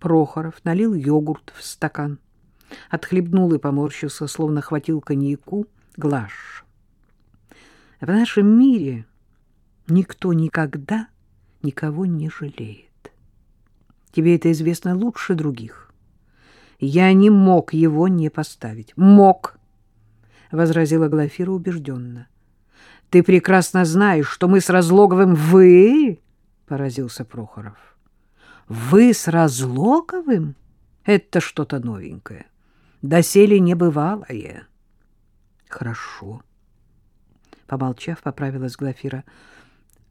Прохоров налил йогурт в стакан, отхлебнул и поморщился, словно хватил коньяку. Глаш. В нашем мире никто никогда никого не жалеет. Тебе это известно лучше других. Я не мог его не поставить. Мог, — возразила Глафира убежденно. Ты прекрасно знаешь, что мы с Разлоговым... Вы? — поразился Прохоров. Вы с Разлоговым? Это что-то новенькое. Доселе небывалое. Хорошо. Помолчав, поправилась Глафира.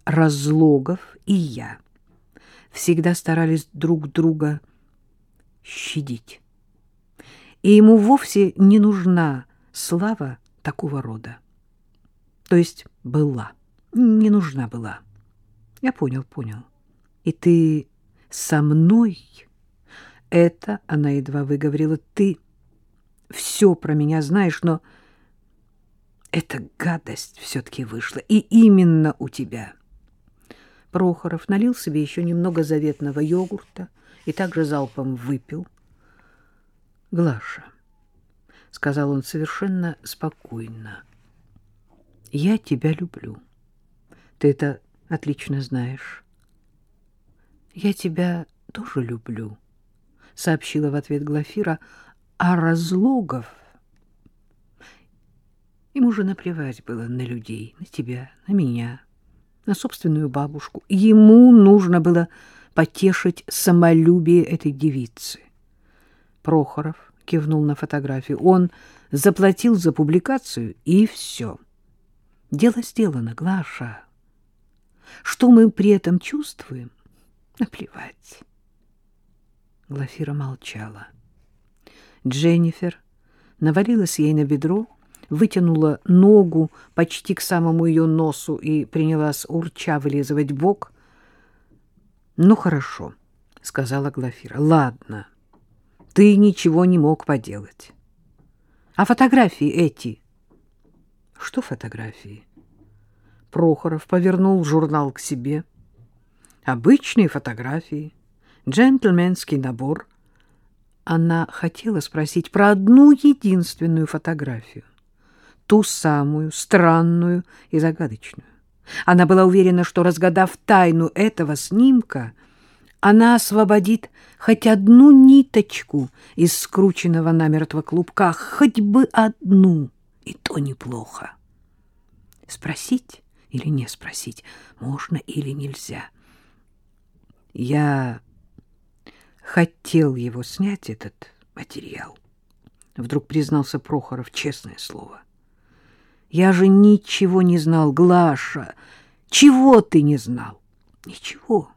Разлогов и я всегда старались друг друга щадить. И ему вовсе не нужна слава такого рода. То есть была, не нужна была. Я понял, понял. И ты со мной? Это она едва выговорила. Ты все про меня знаешь, но эта гадость все-таки вышла. И именно у тебя. Прохоров налил себе еще немного заветного йогурта и также залпом выпил. — Глаша, — сказал он совершенно спокойно, — я тебя люблю. Ты это отлично знаешь. — Я тебя тоже люблю, — сообщила в ответ Глафира, — а Разлогов... Ему же наплевать было на людей, на тебя, на меня, на собственную бабушку. Ему нужно было потешить самолюбие этой девицы. Прохоров кивнул на фотографию. Он заплатил за публикацию, и все. Дело сделано, Глаша. Что мы при этом чувствуем? Наплевать. Глафира молчала. Дженнифер навалилась ей на бедро, вытянула ногу почти к самому ее носу и принялась урча вылизывать бок. — Ну, хорошо, — сказала Глафира. — Ладно, ты ничего не мог поделать. А фотографии эти? — Что фотографии? Прохоров повернул журнал к себе. Обычные фотографии, джентльменский набор. Она хотела спросить про одну единственную фотографию ту самую, странную и загадочную. Она была уверена, что, разгадав тайну этого снимка, она освободит хоть одну ниточку из скрученного намертво клубка, хоть бы одну, и то неплохо. Спросить или не спросить, можно или нельзя. Я хотел его снять, этот материал. Вдруг признался Прохоров, честное слово. Я же ничего не знал, Глаша. Чего ты не знал? Ничего.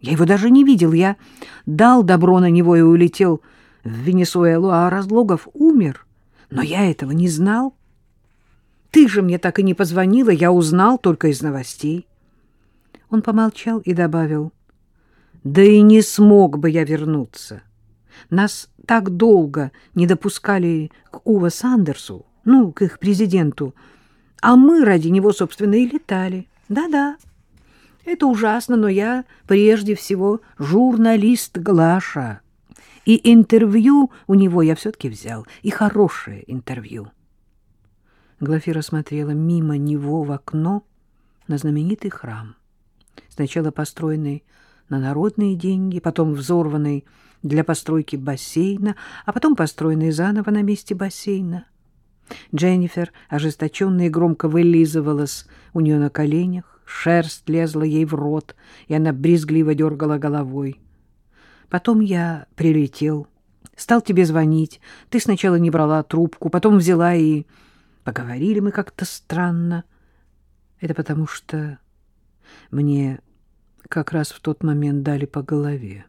Я его даже не видел. Я дал добро на него и улетел в Венесуэлу, а Разлогов умер. Но я этого не знал. Ты же мне так и не позвонила, я узнал только из новостей. Он помолчал и добавил, да и не смог бы я вернуться. Нас так долго не допускали к Ува Сандерсу, ну, к их президенту, а мы ради него, собственно, и летали. Да-да, это ужасно, но я прежде всего журналист Глаша. И интервью у него я все-таки взял, и хорошее интервью. Глафира смотрела мимо него в окно на знаменитый храм, сначала построенный на народные деньги, потом взорванный для постройки бассейна, а потом построенный заново на месте бассейна — Дженнифер ожесточенно и громко вылизывалась у нее на коленях, шерсть лезла ей в рот, и она брезгливо дергала головой. Потом я прилетел, стал тебе звонить. Ты сначала не брала трубку, потом взяла и... Поговорили мы как-то странно. Это потому что мне как раз в тот момент дали по голове.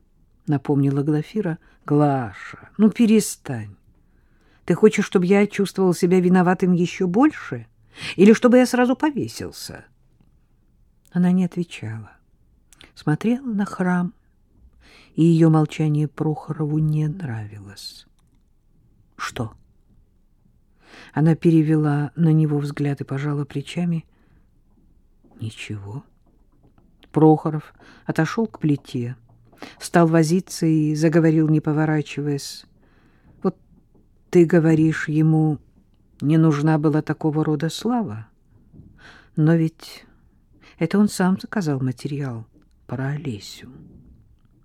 Напомнила Глафира. Глаша, ну перестань. Ты хочешь, чтобы я чувствовал себя виноватым еще больше? Или чтобы я сразу повесился?» Она не отвечала. Смотрела на храм, и ее молчание Прохорову не нравилось. «Что?» Она перевела на него взгляд и пожала плечами. «Ничего». Прохоров отошел к плите, стал возиться и заговорил, не поворачиваясь. Вот ты говоришь, ему не нужна была такого рода слава. Но ведь это он сам заказал материал про Олесю.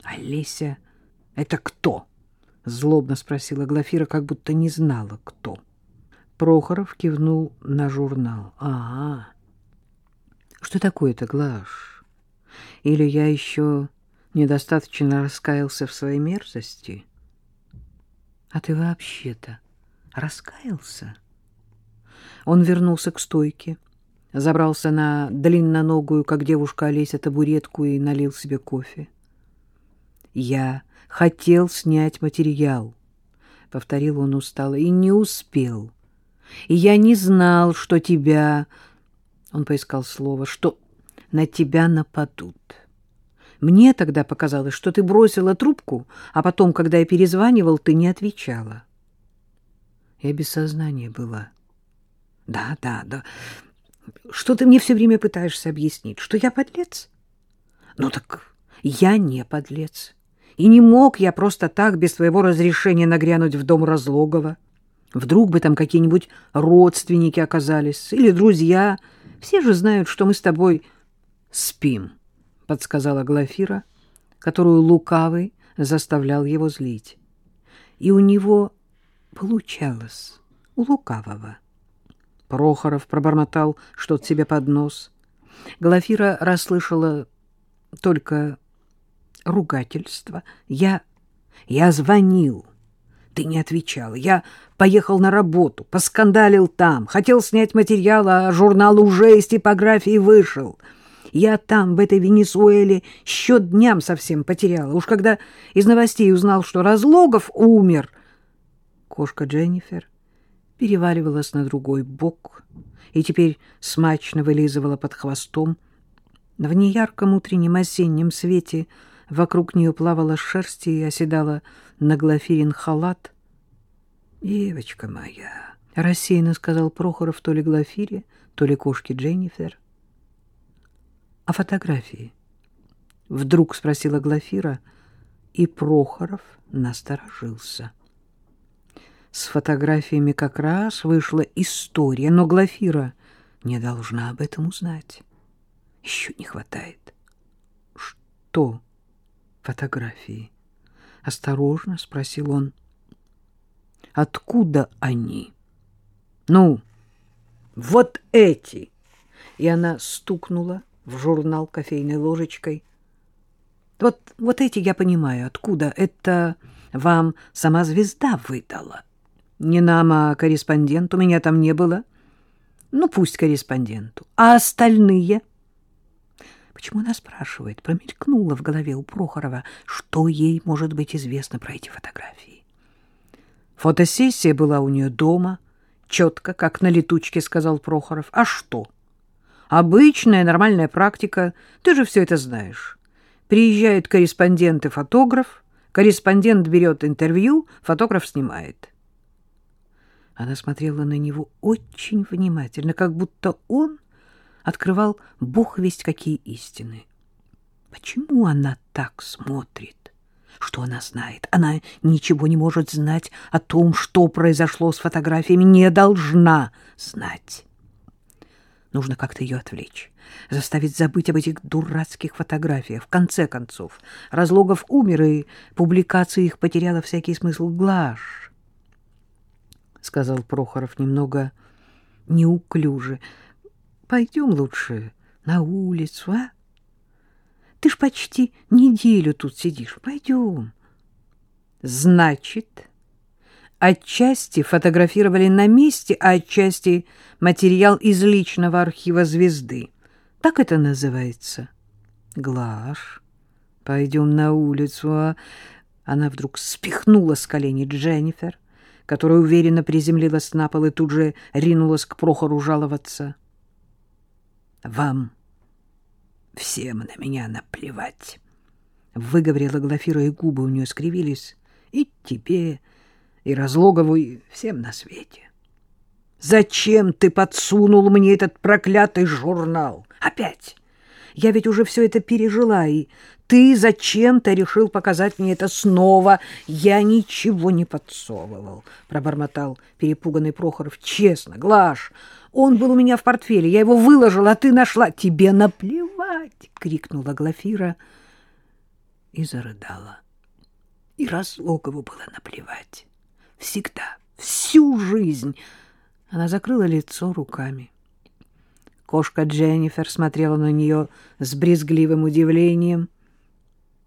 Олеся — это кто? — злобно спросила Глафира, как будто не знала, кто. Прохоров кивнул на журнал. — Ага. Что такое-то, Глаш? Или я еще недостаточно раскаялся в своей мерзости? А ты вообще-то раскаялся? Он вернулся к стойке, забрался на длинноногую, как девушка Олеся, табуретку и налил себе кофе. Я хотел снять материал, — повторил он устало, — и не успел. И я не знал, что тебя... Он поискал слово, что на тебя нападут. Мне тогда показалось, что ты бросила трубку, а потом, когда я перезванивал, ты не отвечала. Я без сознания была. Да, да, да. Что ты мне все время пытаешься объяснить? Что я подлец? Ну так я не подлец. И не мог я просто так, без твоего разрешения, нагрянуть в дом Разлогова. Вдруг бы там какие-нибудь родственники оказались или друзья. Все же знают, что мы с тобой спим, — подсказала Глафира, которую лукавый заставлял его злить. И у него получалось, у лукавого. Прохоров пробормотал что-то себе под нос. Глафира расслышала только ругательство. Я... я звонил. Ты не отвечала. Я поехал на работу, поскандалил там, хотел снять материал, а журнал уже из типографии вышел. Я там, в этой Венесуэле, счет дням совсем потеряла. Уж когда из новостей узнал, что Разлогов умер... Кошка Дженнифер переваливалась на другой бок и теперь смачно вылизывала под хвостом. В неярком утреннем осеннем свете вокруг нее плавала шерсть и оседала на Глафирин халат. «Девочка моя!» — рассеянно сказал Прохоров то ли Глафире, то ли кошке Дженнифер. «А фотографии?» — вдруг спросила Глафира, и Прохоров насторожился. С фотографиями как раз вышла история, но Глафира не должна об этом узнать. Еще не хватает. Что фотографии? Осторожно спросил он. Откуда они? Ну, вот эти. И она стукнула в журнал кофейной ложечкой. Вот, вот эти я понимаю, откуда. Это вам сама звезда выдала. Не нам, а корреспонденту. Меня там не было. Ну, пусть корреспонденту. А остальные... Почему она спрашивает? Промелькнуло в голове у Прохорова, что ей может быть известно про эти фотографии. Фотосессия была у нее дома, четко, как на летучке, сказал Прохоров. А что? Обычная нормальная практика, ты же все это знаешь. Приезжает корреспондент и фотограф, корреспондент берет интервью, фотограф снимает. Она смотрела на него очень внимательно, как будто он открывал бог весть какие истины. Почему она так смотрит? Что она знает? Она ничего не может знать о том, что произошло с фотографиями, не должна знать. Нужно как-то ее отвлечь, заставить забыть об этих дурацких фотографиях. В конце концов, Разлогов умер, и публикация их потеряла всякий смысл. Глаш, — сказал Прохоров немного неуклюже, — пойдем лучше на улицу, а? Ты ж почти неделю тут сидишь. Пойдем. Значит... Отчасти фотографировали на месте, а отчасти материал из личного архива звезды. Так это называется. Глаш, пойдем на улицу, а... Она вдруг спихнула с колени Дженнифер, которая уверенно приземлилась на пол и тут же ринулась к Прохору жаловаться. «Вам всем на меня наплевать», — выговорила Глафира, и губы у нее скривились. «И тебе...» и Разлогову, всем на свете. Зачем ты подсунул мне этот проклятый журнал? Опять! Я ведь уже все это пережила, и Ты зачем-то решил показать мне это снова. Я ничего не подсовывал, — пробормотал перепуганный Прохоров. Честно, Глаш, он был у меня в портфеле. Я его выложил, а ты нашла. Тебе наплевать, — крикнула Глафира и зарыдала. И Разлогову было наплевать. Всегда, всю жизнь. Она закрыла лицо руками. Кошка Дженнифер смотрела на нее с брезгливым удивлением.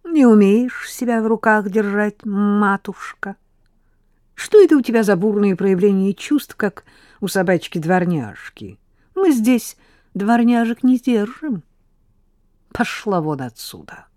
«Не умеешь себя в руках держать, матушка? Что это у тебя за бурные проявления чувств, как у собачки-дворняжки? Мы здесь дворняжек не держим. Пошла вон отсюда!»